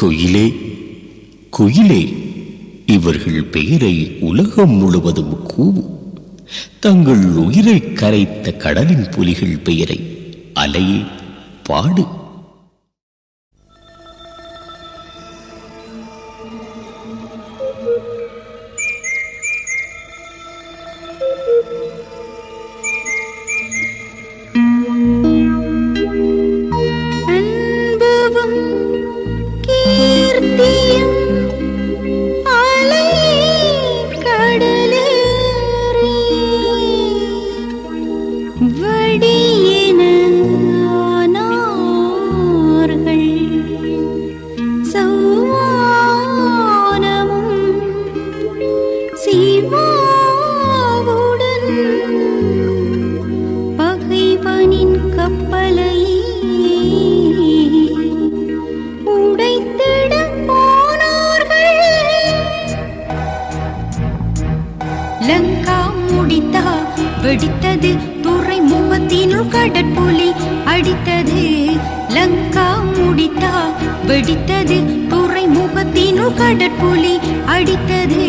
குயிலே குயிலே இவர்கள் பெயரை உலகம் முழுவதும் கூவு தங்கள் உயிரை கரைத்த கடலின் புலிகள் பெயரை அலையே பாடு. கடற்புலி அடித்தது. லங்கா முடித்தா வெடித்தது. துறைமுகத்தினுள் கடற்புலி அடித்தது.